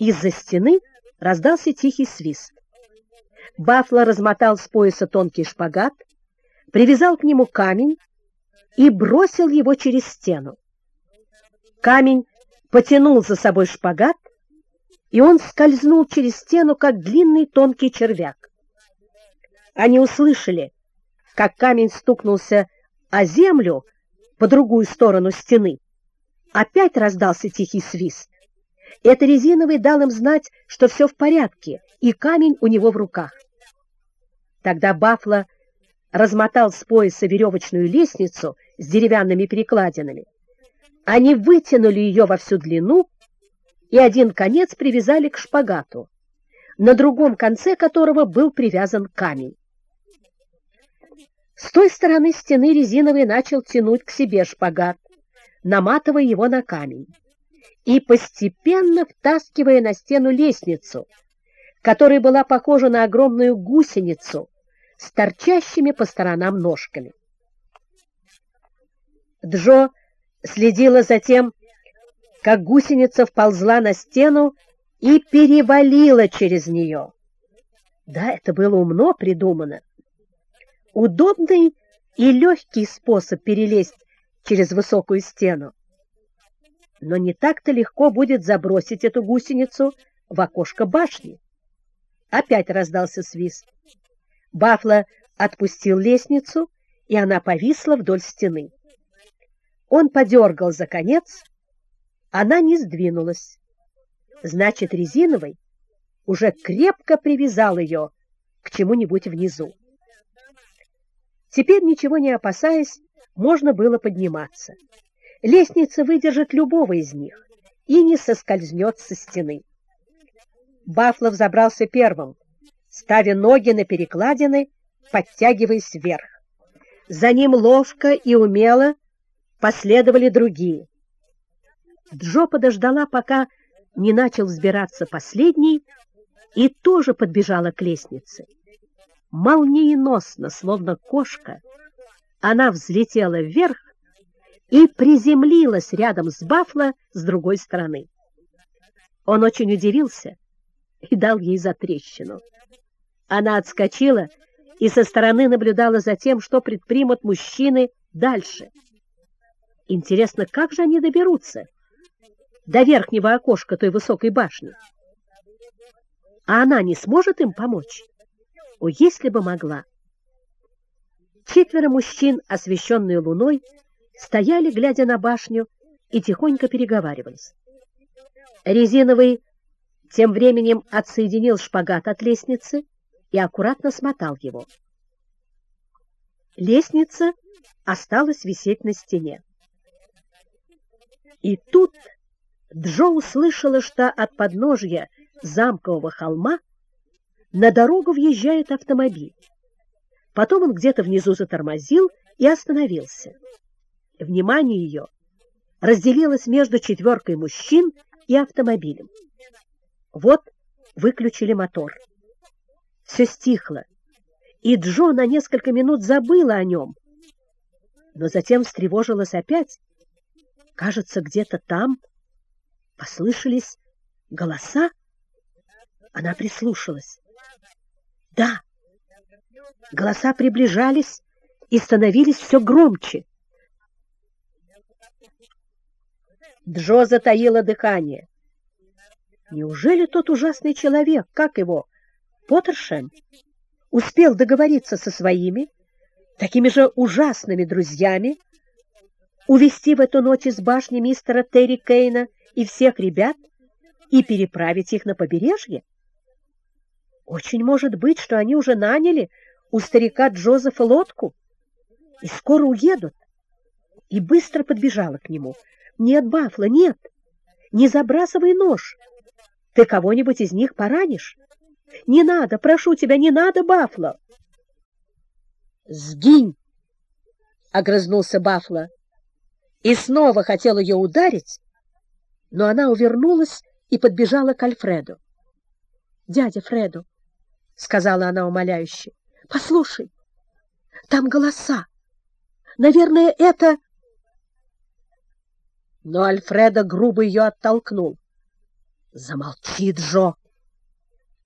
Из-за стены раздался тихий свист. Бафло размотал с пояса тонкий шпагат, привязал к нему камень и бросил его через стену. Камень потянул за собой шпагат, и он скользнул через стену, как длинный тонкий червяк. Они услышали, как камень стукнулся о землю по другую сторону стены. Опять раздался тихий свист. Это резиновый дал им знать, что все в порядке, и камень у него в руках. Тогда Бафло размотал с пояса веревочную лестницу с деревянными перекладинами. Они вытянули ее во всю длину и один конец привязали к шпагату, на другом конце которого был привязан камень. С той стороны стены резиновый начал тянуть к себе шпагат, наматывая его на камень и постепенно втаскивая на стену лестницу, которая была похожа на огромную гусеницу с торчащими по сторонам ножками. Джо следила за тем, как гусеница вползла на стену и перевалила через нее. Да, это было умно придумано. Удобный и легкий способ перелезть через высокую стену. Но не так-то легко будет забросить эту гусеницу в окошко башни. Опять раздался свист. Бафло отпустил лестницу, и она повисла вдоль стены. Он подергал за конец, она не сдвинулась. Значит, резиновый уже крепко привязал ее к чему-нибудь внизу. Теперь, ничего не опасаясь, можно было подниматься. Лестница выдержит любого из них и не соскользнет со стены. Бафлов забрался первым, ставя ноги на перекладины, подтягиваясь вверх. За ним ловко и умело последовали другие. Джо подождала, пока не начал взбираться последний, и тоже подбежала к лестнице. Молниеносно, словно кошка, она взлетела вверх и приземлилась рядом с Бафло с другой стороны. Он очень удивился и дал ей затрещину. Она отскочила и со стороны наблюдала за тем, что предпримут мужчины дальше. Интересно, как же они доберутся до верхнего окошка той высокой башни? А она не сможет им помочь? О, если бы могла! Четверо мужчин, освещенные луной, стояли, глядя на башню, и тихонько переговаривались. Резиновый тем временем отсоединил шпагат от лестницы и аккуратно смотал его. Лестница осталась висеть на стене. И тут Джо услышала, что от подножья замкового холма на дорогу въезжает автомобиль. Потом он где-то внизу затормозил и остановился. Внимание ее разделилось между четверкой мужчин и автомобилем. Вот выключили мотор. Все стихло, и Джо на несколько минут забыла о нем, но затем встревожилась опять. Кажется, где-то там послышались голоса. Она прислушалась. Да, голоса приближались и становились все громче. Джо затаила дыхание. Неужели тот ужасный человек, как его, Поттершем, успел договориться со своими, такими же ужасными друзьями, увести в эту ночь из башни мистера Терри Кейна и всех ребят и переправить их на побережье? Очень может быть, что они уже наняли у старика Джозефа лодку и скоро уедут. И быстро подбежала к нему. «Нет, Бафла, нет! Не забрасывай нож! Ты кого-нибудь из них поранишь? Не надо, прошу тебя, не надо, Бафло!» «Сгинь!» — огрызнулся Бафло и снова хотел ее ударить, но она увернулась и подбежала к Альфреду. «Дядя Фреду», — сказала она умоляюще, — «послушай, там голоса. Наверное, это...» Но Альфреда грубо ее оттолкнул. Замолчи, Джо!